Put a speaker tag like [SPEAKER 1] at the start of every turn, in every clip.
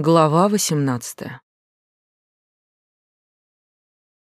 [SPEAKER 1] Глава 18.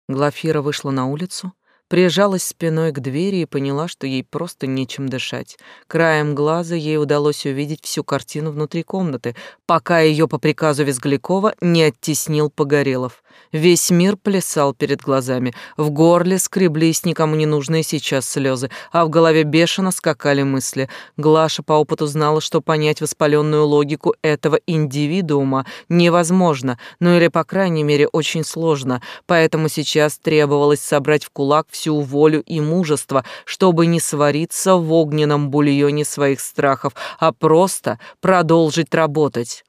[SPEAKER 1] Глафира вышла на улицу, прижалась спиной к двери и поняла, что ей просто нечем дышать. Краем глаза ей удалось увидеть всю картину внутри комнаты, пока ее по приказу Визглякова не оттеснил Погорелов. Весь мир плясал перед глазами, в горле скреблись никому не нужные сейчас слезы, а в голове бешено скакали мысли. Глаша по опыту знала, что понять воспаленную логику этого индивидуума невозможно, ну или, по крайней мере, очень сложно, поэтому сейчас требовалось собрать в кулак всю волю и мужество, чтобы не свариться в огненном бульоне своих страхов, а просто продолжить работать.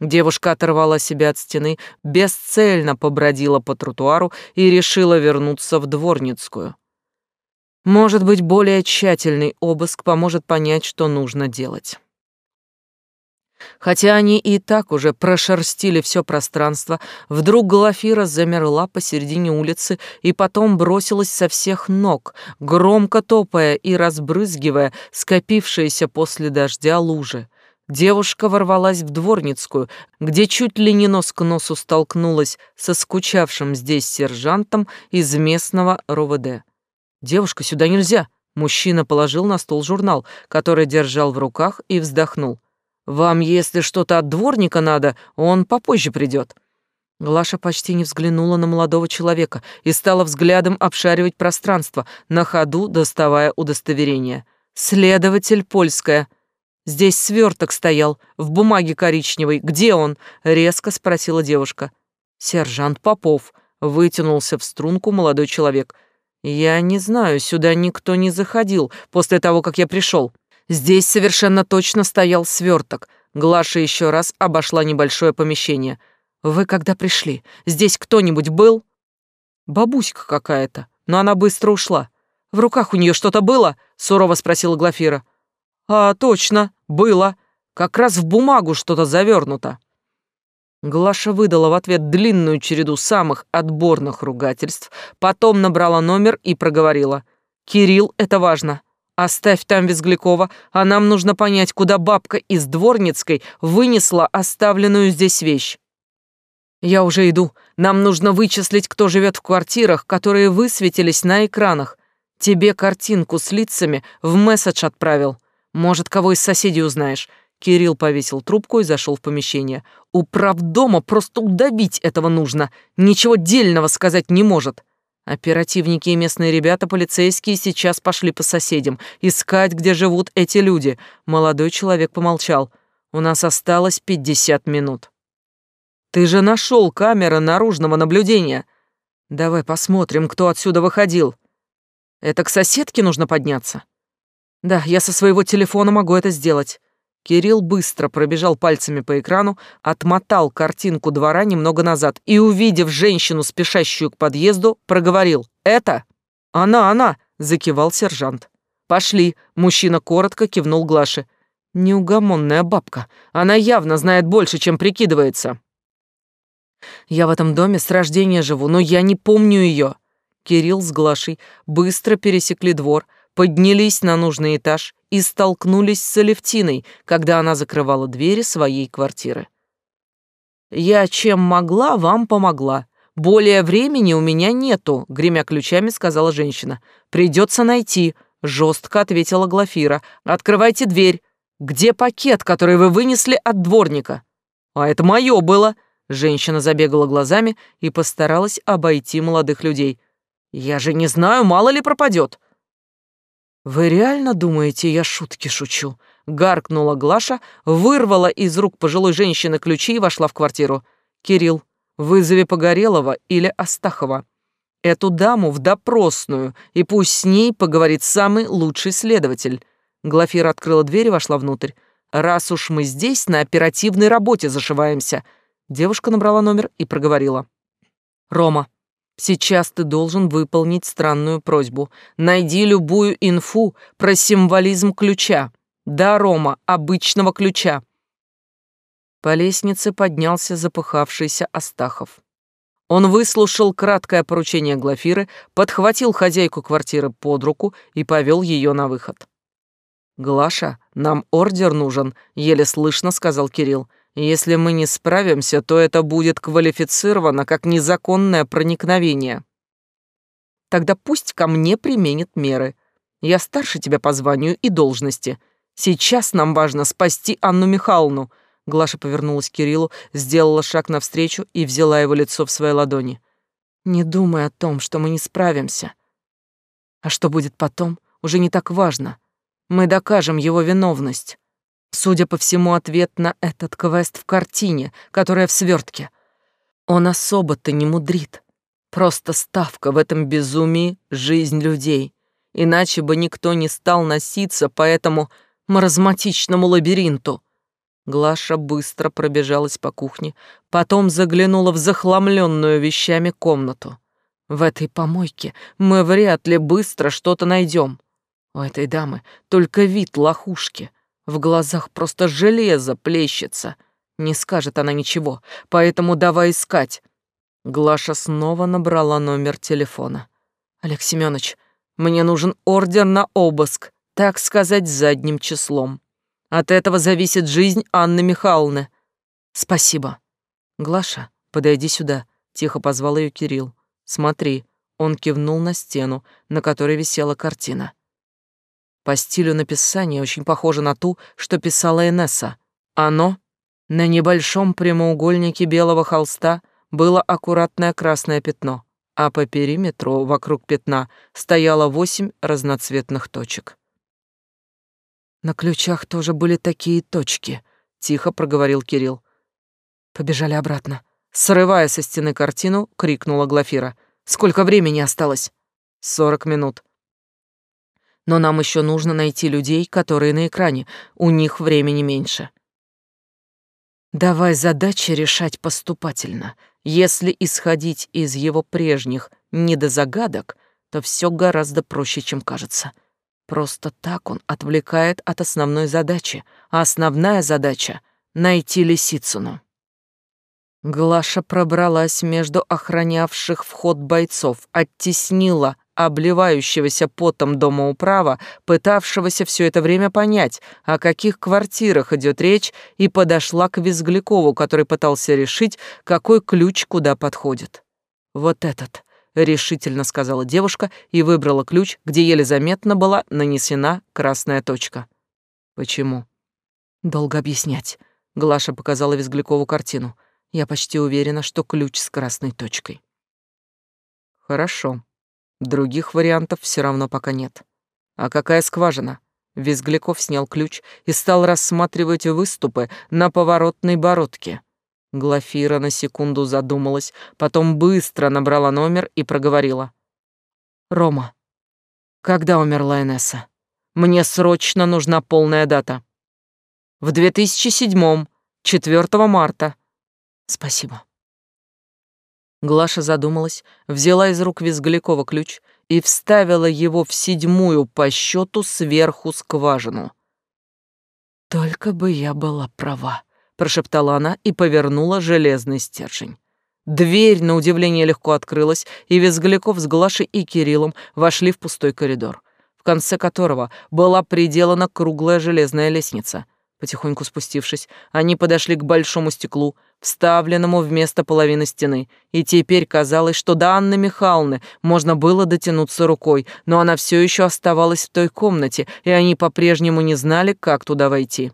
[SPEAKER 1] Девушка оторвала себя от стены, бесцельно побродила по тротуару и решила вернуться в Дворницкую. Может быть, более тщательный обыск поможет понять, что нужно делать. Хотя они и так уже прошерстили все пространство, вдруг Глафира замерла посередине улицы и потом бросилась со всех ног, громко топая и разбрызгивая скопившиеся после дождя лужи. Девушка ворвалась в дворницкую, где чуть ли не нос к носу столкнулась со скучавшим здесь сержантом из местного РОВД. «Девушка, сюда нельзя!» Мужчина положил на стол журнал, который держал в руках, и вздохнул. «Вам, если что-то от дворника надо, он попозже придет». Глаша почти не взглянула на молодого человека и стала взглядом обшаривать пространство, на ходу доставая удостоверение. «Следователь Польская», Здесь сверток стоял, в бумаге коричневой. Где он?» — резко спросила девушка. «Сержант Попов», — вытянулся в струнку молодой человек. «Я не знаю, сюда никто не заходил после того, как я пришел. Здесь совершенно точно стоял сверток. Глаша еще раз обошла небольшое помещение. «Вы когда пришли? Здесь кто-нибудь был?» «Бабуська какая-то, но она быстро ушла. В руках у нее что-то было?» — сурово спросила Глафира. «А, точно, было. Как раз в бумагу что-то завернуто». Глаша выдала в ответ длинную череду самых отборных ругательств, потом набрала номер и проговорила. «Кирилл, это важно. Оставь там Визглякова, а нам нужно понять, куда бабка из Дворницкой вынесла оставленную здесь вещь». «Я уже иду. Нам нужно вычислить, кто живет в квартирах, которые высветились на экранах. Тебе картинку с лицами в месседж отправил. Может, кого из соседей узнаешь?» Кирилл повесил трубку и зашел в помещение. «У правдома просто удавить этого нужно. Ничего дельного сказать не может». Оперативники и местные ребята, полицейские, сейчас пошли по соседям, искать, где живут эти люди. Молодой человек помолчал. «У нас осталось пятьдесят минут». «Ты же нашел камеры наружного наблюдения. Давай посмотрим, кто отсюда выходил. Это к соседке нужно подняться?» Да, я со своего телефона могу это сделать. Кирилл быстро пробежал пальцами по экрану, отмотал картинку двора немного назад и, увидев женщину, спешащую к подъезду, проговорил «Это?» «Она, она!» — закивал сержант. «Пошли!» — мужчина коротко кивнул Глаше. «Неугомонная бабка. Она явно знает больше, чем прикидывается». «Я в этом доме с рождения живу, но я не помню ее». Кирилл с Глашей быстро пересекли двор, поднялись на нужный этаж и столкнулись с Алевтиной, когда она закрывала двери своей квартиры. «Я чем могла, вам помогла. Более времени у меня нету», — гремя ключами сказала женщина. «Придется найти», — жестко ответила Глафира. «Открывайте дверь. Где пакет, который вы вынесли от дворника?» «А это мое было», — женщина забегала глазами и постаралась обойти молодых людей. «Я же не знаю, мало ли пропадет. «Вы реально думаете, я шутки шучу?» Гаркнула Глаша, вырвала из рук пожилой женщины ключи и вошла в квартиру. «Кирилл, вызови Погорелова или Астахова. Эту даму в допросную, и пусть с ней поговорит самый лучший следователь». Глафира открыла дверь и вошла внутрь. «Раз уж мы здесь, на оперативной работе зашиваемся». Девушка набрала номер и проговорила. «Рома, Сейчас ты должен выполнить странную просьбу. Найди любую инфу про символизм ключа. Да, Рома, обычного ключа. По лестнице поднялся запыхавшийся Астахов. Он выслушал краткое поручение Глафиры, подхватил хозяйку квартиры под руку и повел ее на выход. «Глаша, нам ордер нужен», — еле слышно сказал Кирилл. Если мы не справимся, то это будет квалифицировано как незаконное проникновение. Тогда пусть ко мне применят меры. Я старше тебя по званию и должности. Сейчас нам важно спасти Анну Михайловну. Глаша повернулась к Кириллу, сделала шаг навстречу и взяла его лицо в свои ладони. Не думай о том, что мы не справимся. А что будет потом, уже не так важно. Мы докажем его виновность. Судя по всему, ответ на этот квест в картине, которая в свертке. Он особо-то не мудрит. Просто ставка в этом безумии — жизнь людей. Иначе бы никто не стал носиться по этому маразматичному лабиринту. Глаша быстро пробежалась по кухне, потом заглянула в захламленную вещами комнату. В этой помойке мы вряд ли быстро что-то найдем. У этой дамы только вид лохушки. В глазах просто железо плещется. Не скажет она ничего, поэтому давай искать. Глаша снова набрала номер телефона. Олег Семенович, мне нужен ордер на обыск, так сказать, задним числом. От этого зависит жизнь Анны Михайловны. Спасибо. Глаша, подойди сюда, тихо позвал ее Кирилл. Смотри, он кивнул на стену, на которой висела картина. По стилю написания очень похоже на ту, что писала Энесса. Оно на небольшом прямоугольнике белого холста было аккуратное красное пятно, а по периметру вокруг пятна стояло восемь разноцветных точек. На ключах тоже были такие точки, тихо проговорил Кирилл. Побежали обратно. Срывая со стены картину, крикнула Глафира. Сколько времени осталось? Сорок минут. Но нам еще нужно найти людей, которые на экране. У них времени меньше. Давай задачи решать поступательно. Если исходить из его прежних недозагадок, то все гораздо проще, чем кажется. Просто так он отвлекает от основной задачи, а основная задача — найти Лисицыну. Глаша пробралась между охранявших вход бойцов, оттеснила обливающегося потом дома управа, пытавшегося все это время понять, о каких квартирах идет речь, и подошла к Визглякову, который пытался решить, какой ключ куда подходит. «Вот этот», — решительно сказала девушка и выбрала ключ, где еле заметно была нанесена красная точка. «Почему?» «Долго объяснять», — Глаша показала Визглякову картину. «Я почти уверена, что ключ с красной точкой». «Хорошо», Других вариантов все равно пока нет. А какая скважина? Визгляков снял ключ и стал рассматривать выступы на поворотной бородке. Глафира на секунду задумалась, потом быстро набрала номер и проговорила. «Рома, когда умерла Инесса? Мне срочно нужна полная дата». «В 2007-м, 4 марта». «Спасибо». Глаша задумалась, взяла из рук Визглякова ключ и вставила его в седьмую по счету сверху скважину. «Только бы я была права», — прошептала она и повернула железный стержень. Дверь, на удивление, легко открылась, и Визгляков с Глашей и Кириллом вошли в пустой коридор, в конце которого была приделана круглая железная лестница — Потихоньку спустившись, они подошли к большому стеклу, вставленному вместо половины стены, и теперь казалось, что до Анны Михайловны можно было дотянуться рукой, но она все еще оставалась в той комнате, и они по-прежнему не знали, как туда войти.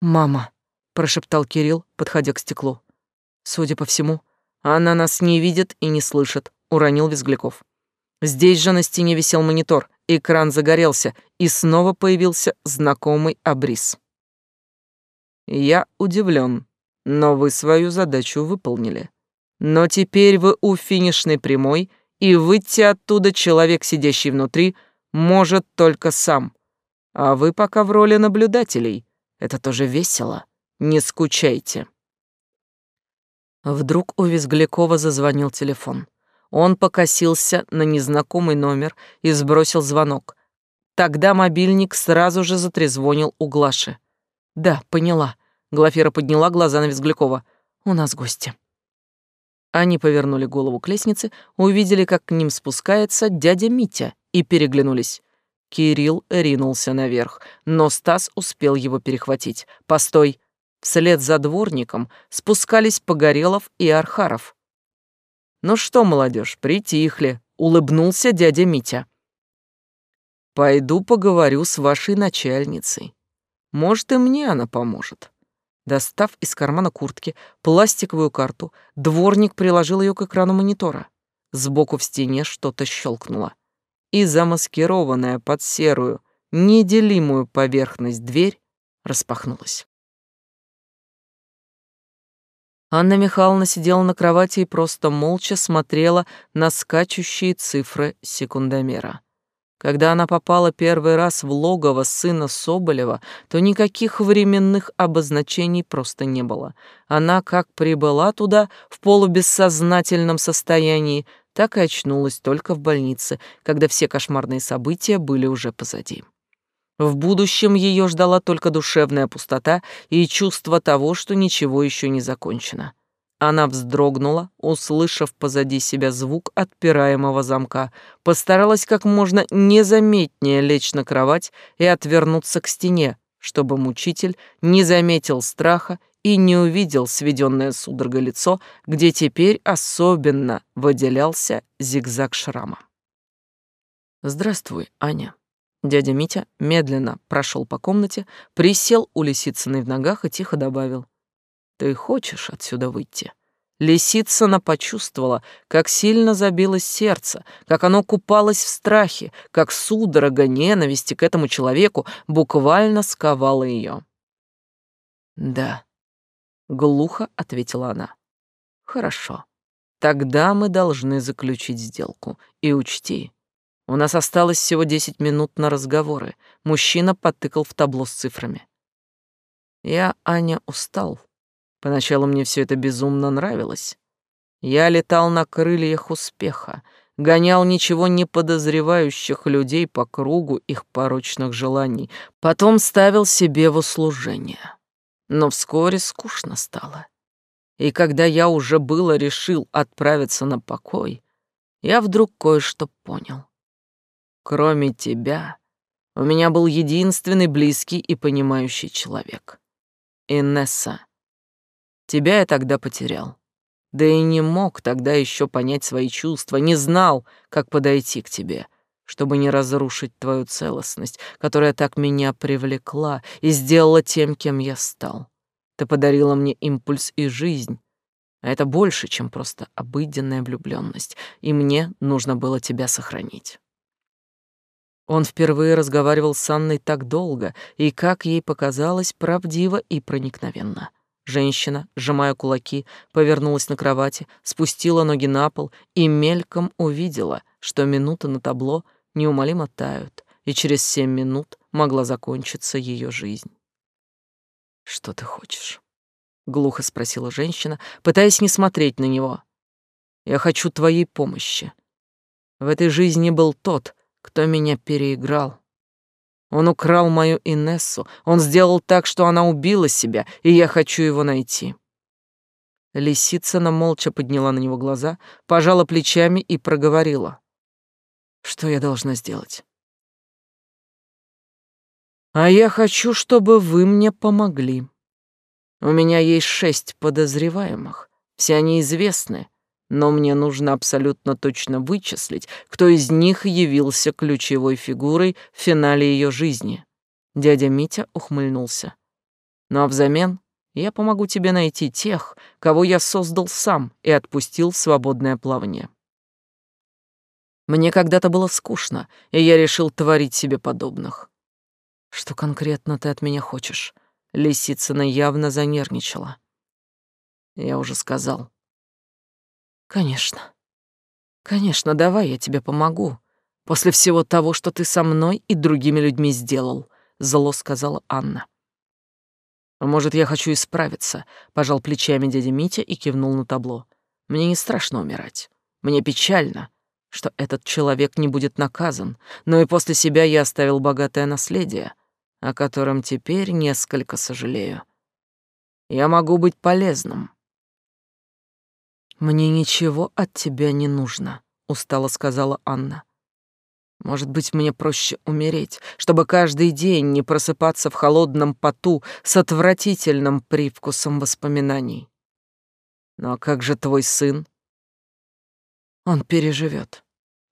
[SPEAKER 1] «Мама», — прошептал Кирилл, подходя к стеклу. «Судя по всему, она нас не видит и не слышит», — уронил Визгляков. Здесь же на стене висел монитор, экран загорелся, и снова появился знакомый обрис. Я удивлен, но вы свою задачу выполнили. Но теперь вы у финишной прямой, и выйти оттуда человек, сидящий внутри, может только сам. А вы пока в роли наблюдателей. Это тоже весело. Не скучайте. Вдруг у Визглякова зазвонил телефон. Он покосился на незнакомый номер и сбросил звонок. Тогда мобильник сразу же затрезвонил у Глаши. «Да, поняла». Глафира подняла глаза на Визглякова. «У нас гости». Они повернули голову к лестнице, увидели, как к ним спускается дядя Митя, и переглянулись. Кирилл ринулся наверх, но Стас успел его перехватить. «Постой! Вслед за дворником спускались Погорелов и Архаров. «Ну что, молодежь, притихли», — улыбнулся дядя Митя. «Пойду поговорю с вашей начальницей. Может, и мне она поможет». Достав из кармана куртки пластиковую карту, дворник приложил ее к экрану монитора. Сбоку в стене что-то щелкнуло. И замаскированная под серую, неделимую поверхность дверь распахнулась. Анна Михайловна сидела на кровати и просто молча смотрела на скачущие цифры секундомера. Когда она попала первый раз в логово сына Соболева, то никаких временных обозначений просто не было. Она как прибыла туда в полубессознательном состоянии, так и очнулась только в больнице, когда все кошмарные события были уже позади. В будущем ее ждала только душевная пустота и чувство того, что ничего еще не закончено. Она вздрогнула, услышав позади себя звук отпираемого замка, постаралась как можно незаметнее лечь на кровать и отвернуться к стене, чтобы мучитель не заметил страха и не увидел сведенное судорогой лицо, где теперь особенно выделялся зигзаг шрама. «Здравствуй, Аня». Дядя Митя медленно прошел по комнате, присел у Лисицыной в ногах и тихо добавил. «Ты хочешь отсюда выйти?» Лисицына почувствовала, как сильно забилось сердце, как оно купалось в страхе, как судорога ненависти к этому человеку буквально сковала ее. «Да», — глухо ответила она. «Хорошо. Тогда мы должны заключить сделку. И учти, у нас осталось всего десять минут на разговоры. Мужчина потыкал в табло с цифрами. Я, Аня, устал. Поначалу мне все это безумно нравилось. Я летал на крыльях успеха, гонял ничего не подозревающих людей по кругу их порочных желаний, потом ставил себе в услужение. Но вскоре скучно стало. И когда я уже было решил отправиться на покой, я вдруг кое-что понял. Кроме тебя, у меня был единственный близкий и понимающий человек. Инесса. Тебя я тогда потерял. Да и не мог тогда еще понять свои чувства, не знал, как подойти к тебе, чтобы не разрушить твою целостность, которая так меня привлекла и сделала тем, кем я стал. Ты подарила мне импульс и жизнь, а это больше, чем просто обыденная влюбленность, и мне нужно было тебя сохранить. Он впервые разговаривал с Анной так долго и, как ей показалось, правдиво и проникновенно. Женщина, сжимая кулаки, повернулась на кровати, спустила ноги на пол и мельком увидела, что минуты на табло неумолимо тают, и через семь минут могла закончиться ее жизнь. «Что ты хочешь?» — глухо спросила женщина, пытаясь не смотреть на него. «Я хочу твоей помощи. В этой жизни был тот, кто меня переиграл. Он украл мою Инессу, он сделал так, что она убила себя, и я хочу его найти. Лисицына молча подняла на него глаза, пожала плечами и проговорила. Что я должна сделать? А я хочу, чтобы вы мне помогли. У меня есть шесть подозреваемых, все они известны, но мне нужно абсолютно точно вычислить, кто из них явился ключевой фигурой в финале ее жизни. Дядя Митя ухмыльнулся. Ну а взамен я помогу тебе найти тех, кого я создал сам и отпустил в свободное плавание. Мне когда-то было скучно, и я решил творить себе подобных. Что конкретно ты от меня хочешь? Лисицына явно занервничала. Я уже сказал. Конечно. Конечно, давай я тебе помогу. После всего того, что ты со мной и другими людьми сделал, зло сказала Анна. «А может, я хочу исправиться, пожал плечами дядя Митя и кивнул на табло. Мне не страшно умирать. Мне печально, что этот человек не будет наказан, но и после себя я оставил богатое наследие, о котором теперь несколько сожалею. Я могу быть полезным. «Мне ничего от тебя не нужно», — устало сказала Анна. Может быть, мне проще умереть, чтобы каждый день не просыпаться в холодном поту с отвратительным привкусом воспоминаний. А как же твой сын? Он переживет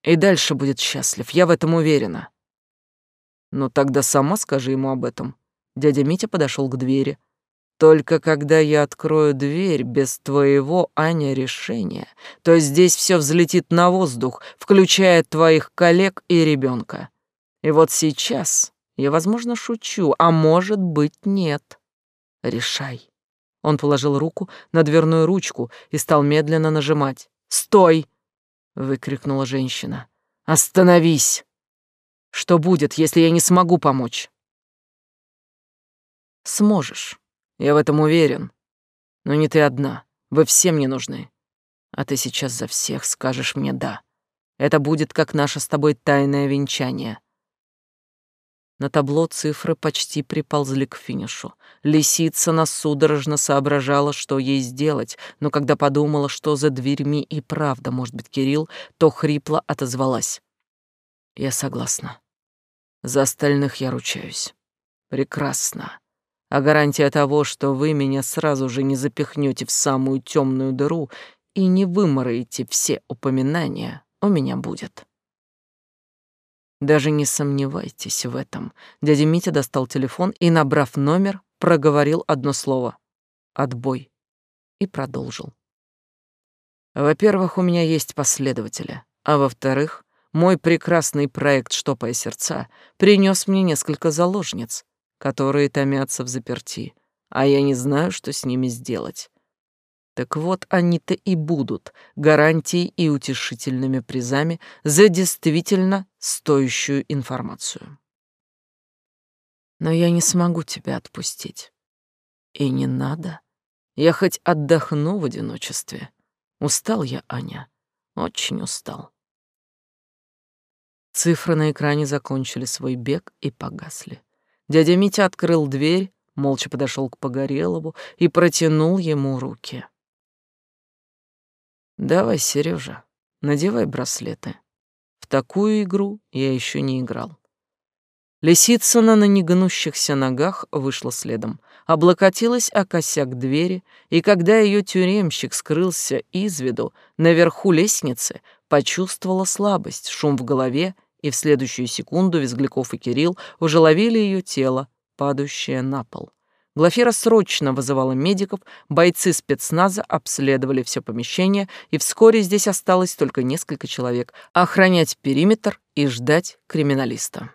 [SPEAKER 1] и дальше будет счастлив, я в этом уверена. Ну тогда сама скажи ему об этом. Дядя Митя подошел к двери. Только когда я открою дверь без твоего, Аня, решения, то здесь все взлетит на воздух, включая твоих коллег и ребенка. И вот сейчас я, возможно, шучу, а может быть, нет. Решай. Он положил руку на дверную ручку и стал медленно нажимать. «Стой!» — выкрикнула женщина. «Остановись! Что будет, если я не смогу помочь?» «Сможешь. Я в этом уверен. Но не ты одна. Вы все мне нужны. А ты сейчас за всех скажешь мне «да». Это будет как наше с тобой тайное венчание. На табло цифры почти приползли к финишу. Лисица нас судорожно соображала, что ей сделать, но когда подумала, что за дверьми и правда может быть Кирилл, то хрипло отозвалась. «Я согласна. За остальных я ручаюсь. Прекрасно. А гарантия того, что вы меня сразу же не запихнете в самую темную дыру и не вымороете все упоминания, у меня будет. Даже не сомневайтесь в этом. Дядя Митя достал телефон и, набрав номер, проговорил одно слово «Отбой» и продолжил. Во-первых, у меня есть последователи, а во-вторых, мой прекрасный проект «Штопая сердца» принес мне несколько заложниц, которые томятся в заперти, а я не знаю, что с ними сделать. Так вот, они-то и будут гарантией и утешительными призами за действительно стоящую информацию. Но я не смогу тебя отпустить. И не надо. Я хоть отдохну в одиночестве. Устал я, Аня, очень устал. Цифры на экране закончили свой бег и погасли. Дядя Митя открыл дверь, молча подошел к Погорелову и протянул ему руки. «Давай, Сережа, надевай браслеты. В такую игру я еще не играл». Лисицына на негнущихся ногах вышла следом, облокотилась о косяк двери, и когда ее тюремщик скрылся из виду, наверху лестницы почувствовала слабость, шум в голове и в следующую секунду Визгляков и Кирилл уже ловили ее тело, падающее на пол. Глафира срочно вызывала медиков, бойцы спецназа обследовали все помещение, и вскоре здесь осталось только несколько человек охранять периметр и ждать криминалиста.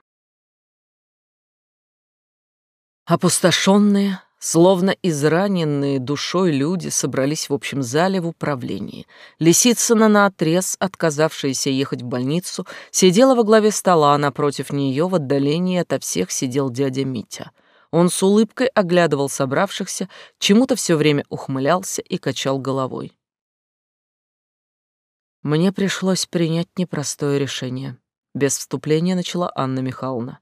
[SPEAKER 1] Опустошенные, Словно израненные душой люди собрались в общем зале в управлении. Лисицына наотрез, отказавшаяся ехать в больницу, сидела во главе стола, а напротив нее в отдалении ото всех сидел дядя Митя. Он с улыбкой оглядывал собравшихся, чему-то все время ухмылялся и качал головой. Мне пришлось принять непростое решение. Без вступления начала Анна Михайловна.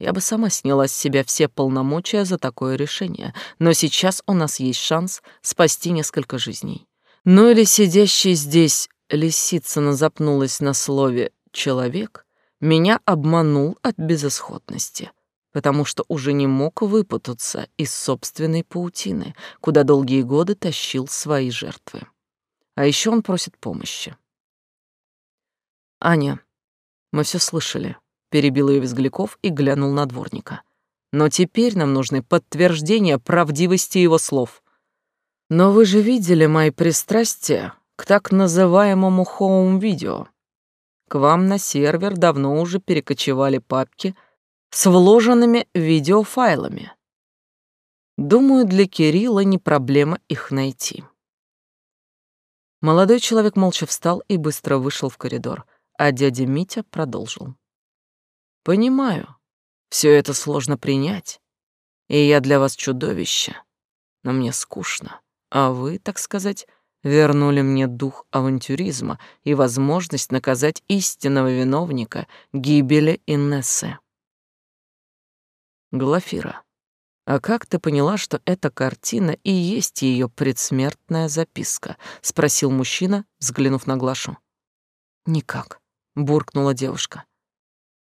[SPEAKER 1] Я бы сама сняла с себя все полномочия за такое решение, но сейчас у нас есть шанс спасти несколько жизней. Ну или сидящий здесь Лисицына запнулась на слове «человек», меня обманул от безысходности, потому что уже не мог выпутаться из собственной паутины, куда долгие годы тащил свои жертвы. А еще он просит помощи. «Аня, мы все слышали перебил ее Визгляков и глянул на дворника. Но теперь нам нужны подтверждения правдивости его слов. Но вы же видели мои пристрастия к так называемому home video. К вам на сервер давно уже перекочевали папки с вложенными видеофайлами. Думаю, для Кирилла не проблема их найти. Молодой человек молча встал и быстро вышел в коридор, а дядя Митя продолжил. Понимаю, все это сложно принять, и я для вас чудовище, но мне скучно, а вы, так сказать, вернули мне дух авантюризма и возможность наказать истинного виновника гибели Инессы. Глафира, а как ты поняла, что эта картина и есть ее предсмертная записка? спросил мужчина, взглянув на Глашу. Никак, буркнула девушка.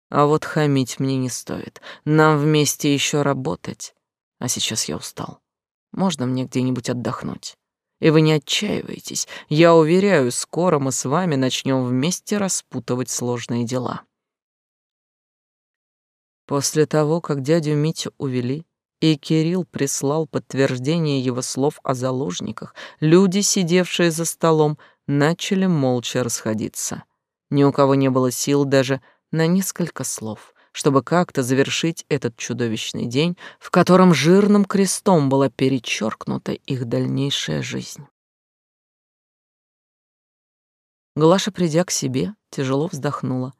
[SPEAKER 1] А вот хамить мне не стоит. Нам вместе еще работать. А сейчас я устал. Можно мне где-нибудь отдохнуть? И вы не отчаивайтесь. Я уверяю, скоро мы с вами начнем вместе распутывать сложные дела. После того, как дядю Митю увели, и Кирилл прислал подтверждение его слов о заложниках, люди, сидевшие за столом, начали молча расходиться. Ни у кого не было сил даже на несколько слов, чтобы как-то завершить этот чудовищный день, в котором жирным крестом была перечеркнута их дальнейшая жизнь. Глаша, придя к себе, тяжело вздохнула,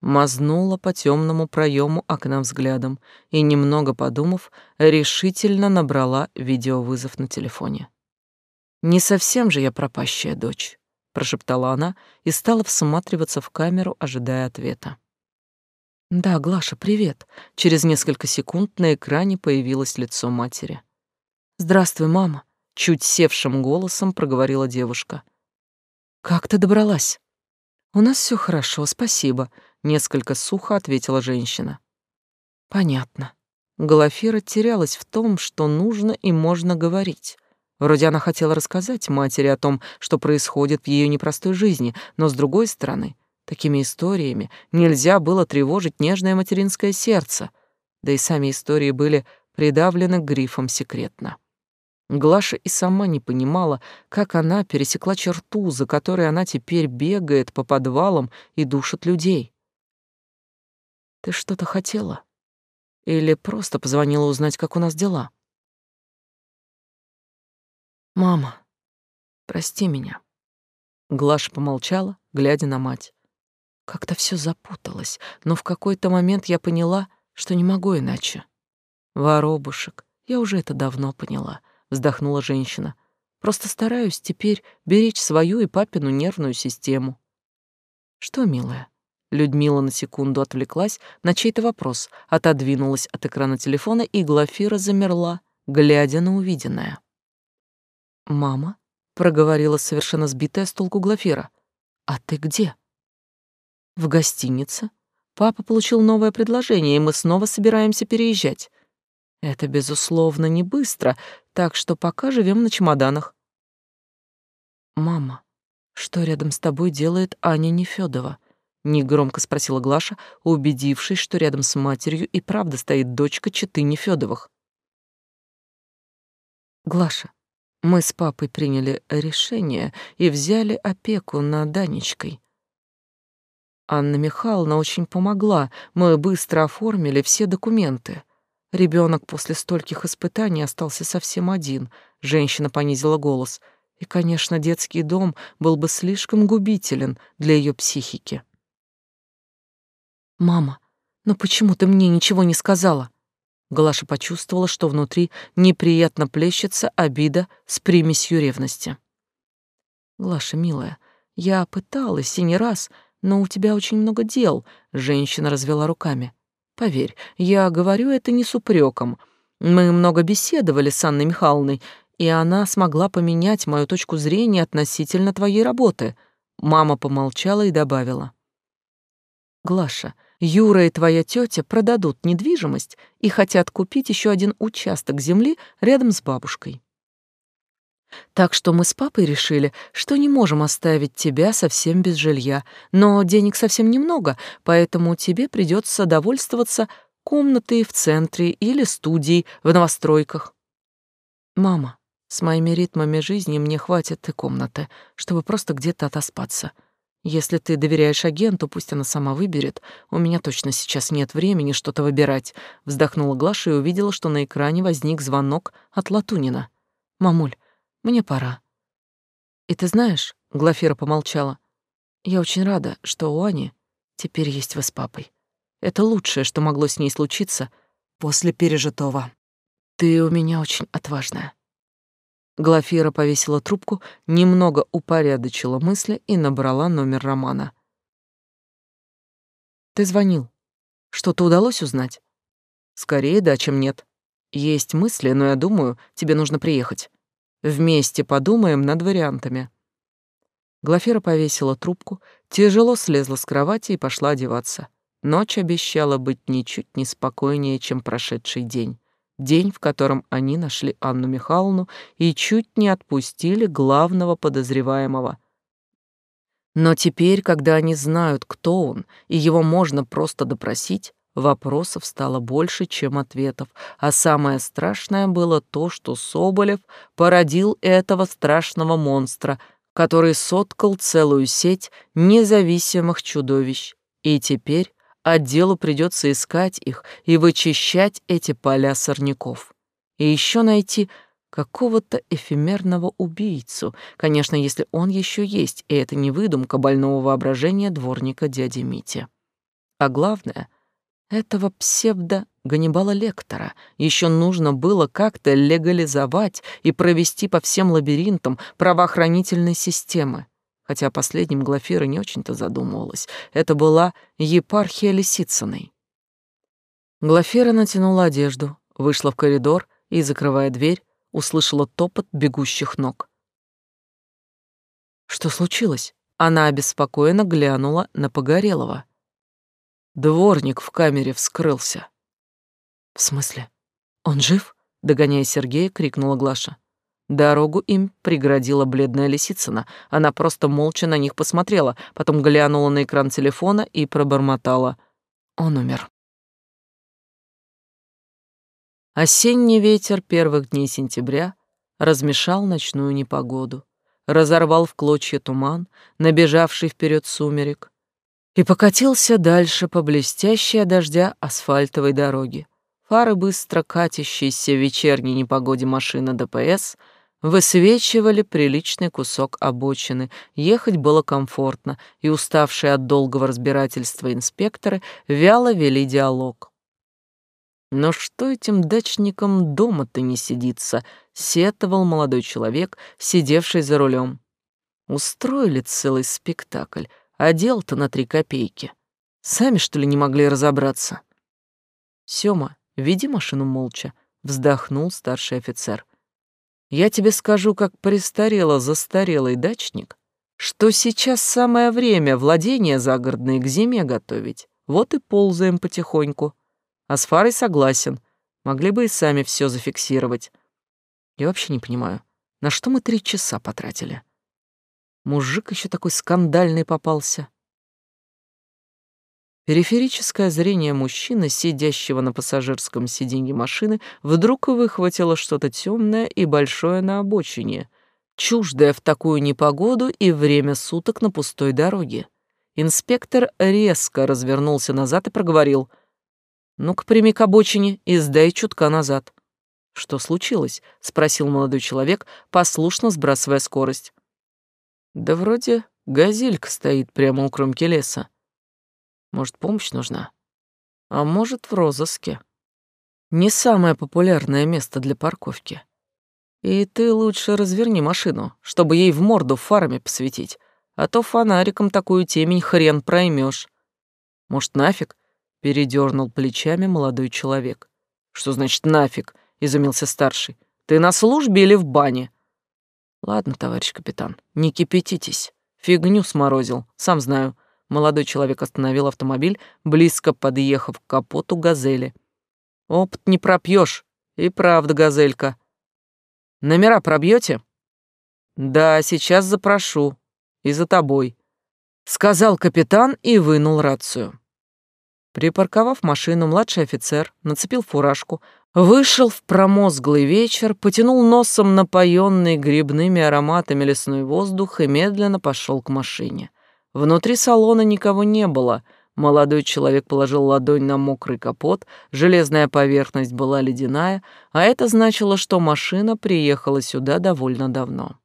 [SPEAKER 1] мазнула по темному проему окна взглядом и, немного подумав, решительно набрала видеовызов на телефоне. «Не совсем же я пропащая дочь прошептала она и стала всматриваться в камеру, ожидая ответа. Да, Глаша, привет. Через несколько секунд на экране появилось лицо матери. Здравствуй, мама, чуть севшим голосом проговорила девушка. Как ты добралась? У нас все хорошо, спасибо, несколько сухо ответила женщина. Понятно. Глафира терялась в том, что нужно и можно говорить. Вроде она хотела рассказать матери о том, что происходит в ее непростой жизни, но с другой стороны, такими историями нельзя было тревожить нежное материнское сердце, да и сами истории были придавлены грифом «секретно». Глаша и сама не понимала, как она пересекла черту, за которой она теперь бегает по подвалам и душит людей. «Ты что-то хотела? Или просто позвонила узнать, как у нас дела?» «Мама, прости меня». Глаша помолчала, глядя на мать. Как-то все запуталось, но в какой-то момент я поняла, что не могу иначе. «Воробушек, я уже это давно поняла», — вздохнула женщина. «Просто стараюсь теперь беречь свою и папину нервную систему». «Что, милая?» Людмила на секунду отвлеклась на чей-то вопрос, отодвинулась от экрана телефона, и Глафира замерла, глядя на увиденное. «Мама?» — проговорила совершенно сбитая с толку Глафира. «А ты где?» «В гостинице. Папа получил новое предложение, и мы снова собираемся переезжать. Это, безусловно, не быстро, так что пока живем на чемоданах». «Мама, что рядом с тобой делает Аня Нефёдова?» — негромко спросила Глаша, убедившись, что рядом с матерью и правда стоит дочка Читы Нефёдовых. «Глаша, мы с папой приняли решение и взяли опеку над Данечкой. Анна Михайловна очень помогла, мы быстро оформили все документы. Ребенок после стольких испытаний остался совсем один, женщина понизила голос. И, конечно, детский дом был бы слишком губителен для ее психики. «Мама, но почему ты мне ничего не сказала?» Глаша почувствовала, что внутри неприятно плещется обида с примесью ревности. «Глаша, милая, я пыталась и не раз, но у тебя очень много дел», — женщина развела руками. «Поверь, я говорю это не с упреком. Мы много беседовали с Анной Михайловной, и она смогла поменять мою точку зрения относительно твоей работы». Мама помолчала и добавила. «Глаша, — Юра и твоя тетя продадут недвижимость и хотят купить еще один участок земли рядом с бабушкой. Так что мы с папой решили, что не можем оставить тебя совсем без жилья, но денег совсем немного, поэтому тебе придется довольствоваться комнатой в центре или студией в новостройках. Мама, с моими ритмами жизни мне хватит и комнаты, чтобы просто где-то отоспаться. Если ты доверяешь агенту, пусть она сама выберет. У меня точно сейчас нет времени что-то выбирать. Вздохнула Глаша и увидела, что на экране возник звонок от Латунина. Мамуль, мне пора. И ты знаешь, Глафира помолчала. Я очень рада, что у Ани теперь есть вы с папой. Это лучшее, что могло с ней случиться после пережитого. Ты у меня очень отважная. Глафира повесила трубку, немного упорядочила мысли и набрала номер Романа. «Ты звонил. Что-то удалось узнать?» «Скорее да, чем нет. Есть мысли, но я думаю, тебе нужно приехать. Вместе подумаем над вариантами». Глафира повесила трубку, тяжело слезла с кровати и пошла одеваться. Ночь обещала быть ничуть не спокойнее, чем прошедший день. День, в котором они нашли Анну Михайловну и чуть не отпустили главного подозреваемого. Но теперь, когда они знают, кто он, и его можно просто допросить, вопросов стало больше, чем ответов, а самое страшное было то, что Соболев породил этого страшного монстра, который соткал целую сеть независимых чудовищ. И теперь Отделу придется искать их и вычищать эти поля сорняков. И еще найти какого-то эфемерного убийцу, конечно, если он еще есть, и это не выдумка больного воображения дворника дяди Мити. А главное, этого псевдо Ганнибала Лектора еще нужно было как-то легализовать и провести по всем лабиринтам правоохранительной системы хотя о последнем Глафира не очень-то задумывалась. Это была епархия Лисицыной. Глафира натянула одежду, вышла в коридор и, закрывая дверь, услышала топот бегущих ног. Что случилось? Она обеспокоенно глянула на Погорелова. Дворник в камере вскрылся. «В смысле? Он жив?» — догоняя Сергея, крикнула Глаша. Дорогу им преградила бледная Лисицына. Она просто молча на них посмотрела, потом глянула на экран телефона и пробормотала. Он умер. Осенний ветер первых дней сентября размешал ночную непогоду, разорвал в клочья туман, набежавший вперед сумерек, и покатился дальше по блестящей дождя асфальтовой дороге. Фары быстро катящиеся в вечерней непогоде машины ДПС — высвечивали приличный кусок обочины. Ехать было комфортно, и уставшие от долгого разбирательства инспекторы вяло вели диалог. «Но что этим дачникам дома-то не сидится?» — сетовал молодой человек, сидевший за рулем. «Устроили целый спектакль, а дел-то на три копейки. Сами, что ли, не могли разобраться?» «Сёма, веди машину молча», — вздохнул старший офицер. Я тебе скажу, как престарело застарелый дачник, что сейчас самое время владения загородные к зиме готовить. Вот и ползаем потихоньку. А с Фарой согласен. Могли бы и сами все зафиксировать. Я вообще не понимаю, на что мы три часа потратили? Мужик еще такой скандальный попался. Периферическое зрение мужчины, сидящего на пассажирском сиденье машины, вдруг выхватило что-то темное и большое на обочине, чуждое в такую непогоду и время суток на пустой дороге. Инспектор резко развернулся назад и проговорил. «Ну-ка, прими к обочине и сдай чутка назад». «Что случилось?» — спросил молодой человек, послушно сбрасывая скорость. «Да вроде газелька стоит прямо у кромки леса. Может, помощь нужна? А может, в розыске. Не самое популярное место для парковки. И ты лучше разверни машину, чтобы ей в морду фарами посветить, а то фонариком такую темень хрен проймешь. Может, нафиг? Передернул плечами молодой человек. Что значит нафиг? Изумился старший. Ты на службе или в бане? Ладно, товарищ капитан, не кипятитесь. Фигню сморозил, сам знаю. Молодой человек остановил автомобиль, близко подъехав к капоту «Газели». «Опыт не пропьешь. И правда, «Газелька». «Номера пробьете?» «Да, сейчас запрошу. И за тобой», — сказал капитан и вынул рацию. Припарковав машину, младший офицер нацепил фуражку, вышел в промозглый вечер, потянул носом напоенный грибными ароматами лесной воздух и медленно пошел к машине. Внутри салона никого не было. Молодой человек положил ладонь на мокрый капот, железная поверхность была ледяная, а это значило, что машина приехала сюда довольно давно.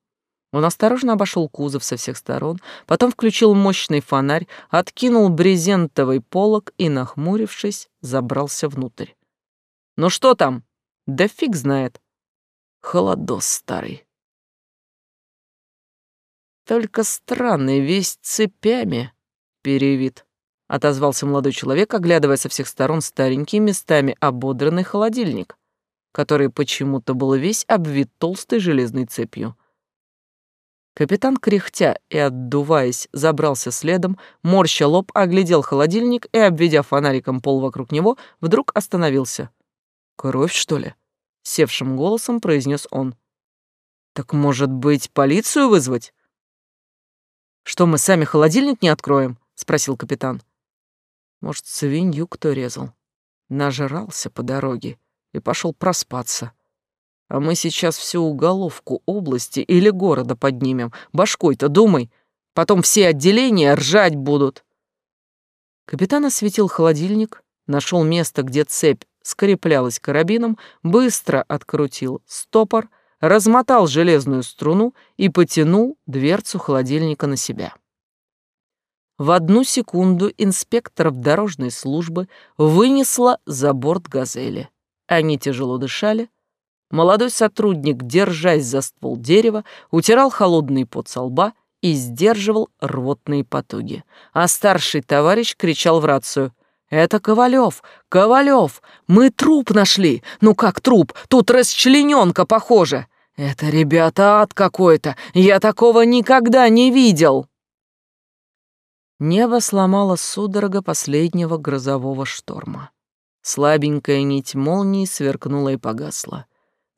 [SPEAKER 1] Он осторожно обошел кузов со всех сторон, потом включил мощный фонарь, откинул брезентовый полог и, нахмурившись, забрался внутрь. «Ну что там?» «Да фиг знает». «Холодос старый». Только странный, весь цепями перевит. Отозвался молодой человек, оглядывая со всех сторон старенький местами ободранный холодильник, который почему-то был весь обвит толстой железной цепью. Капитан, кряхтя и отдуваясь, забрался следом, морща лоб, оглядел холодильник и, обведя фонариком пол вокруг него, вдруг остановился. «Кровь, что ли?» — севшим голосом произнес он. «Так, может быть, полицию вызвать?» «Что, мы сами холодильник не откроем?» — спросил капитан. «Может, свинью кто резал? Нажрался по дороге и пошел проспаться. А мы сейчас всю уголовку области или города поднимем. Башкой-то думай. Потом все отделения ржать будут». Капитан осветил холодильник, нашел место, где цепь скреплялась карабином, быстро открутил стопор, размотал железную струну и потянул дверцу холодильника на себя. В одну секунду инспекторов дорожной службы вынесло за борт «Газели». Они тяжело дышали. Молодой сотрудник, держась за ствол дерева, утирал холодный пот со лба и сдерживал рвотные потуги. А старший товарищ кричал в рацию — «Это Ковалев! Ковалев! Мы труп нашли! Ну как труп? Тут расчлененка, похоже! Это, ребята, ад какой-то! Я такого никогда не видел!» Небо сломало судорога последнего грозового шторма. Слабенькая нить молнии сверкнула и погасла.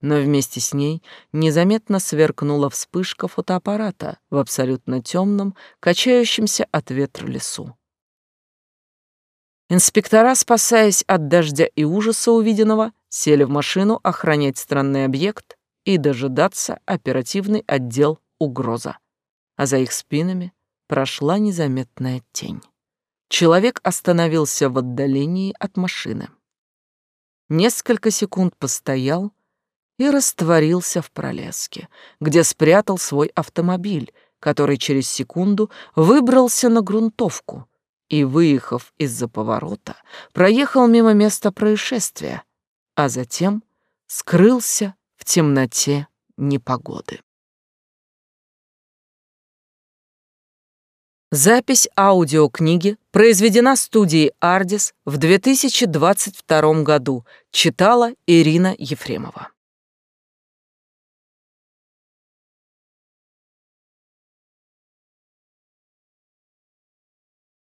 [SPEAKER 1] Но вместе с ней незаметно сверкнула вспышка фотоаппарата в абсолютно темном, качающемся от ветра лесу. Инспектора, спасаясь от дождя и ужаса увиденного, сели в машину охранять странный объект и дожидаться оперативный отдел «Угроза». А за их спинами прошла незаметная тень. Человек остановился в отдалении от машины. Несколько секунд постоял и растворился в пролеске, где спрятал свой автомобиль, который через секунду выбрался на грунтовку — и, выехав из-за поворота, проехал мимо места происшествия, а затем скрылся в темноте непогоды. Запись аудиокниги произведена студией «Ардис» в 2022 году. Читала Ирина Ефремова.